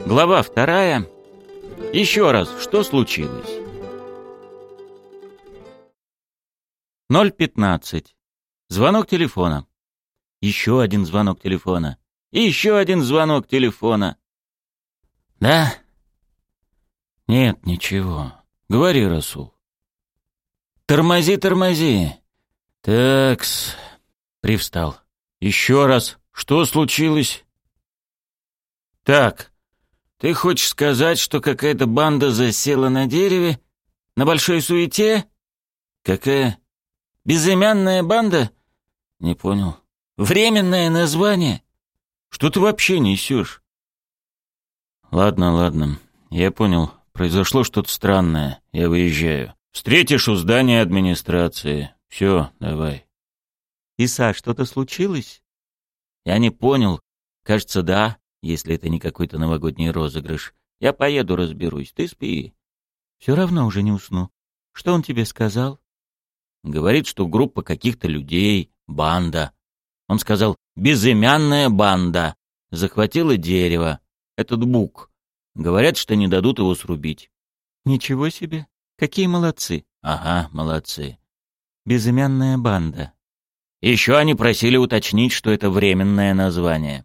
Глава вторая. Еще раз, что случилось? 0.15. Звонок телефона. Еще один звонок телефона. Еще один звонок телефона. Да? Нет, ничего. Говори, Расул. Тормози, тормози. Такс. Привстал. Еще раз. Что случилось? Так. Ты хочешь сказать, что какая-то банда засела на дереве? На большой суете? Какая? Безымянная банда? Не понял. Временное название? Что ты вообще несешь? Ладно, ладно. Я понял. Произошло что-то странное. Я выезжаю. Встретишь у здания администрации. Все, давай. Иса, что-то случилось? Я не понял. Кажется, да, если это не какой-то новогодний розыгрыш. Я поеду разберусь. Ты спи. Все равно уже не усну. Что он тебе сказал? Говорит, что группа каких-то людей, банда. Он сказал «безымянная банда». Захватила дерево. Этот бук. Говорят, что не дадут его срубить. Ничего себе. Какие молодцы. Ага, молодцы. Безымянная банда. Еще они просили уточнить, что это временное название.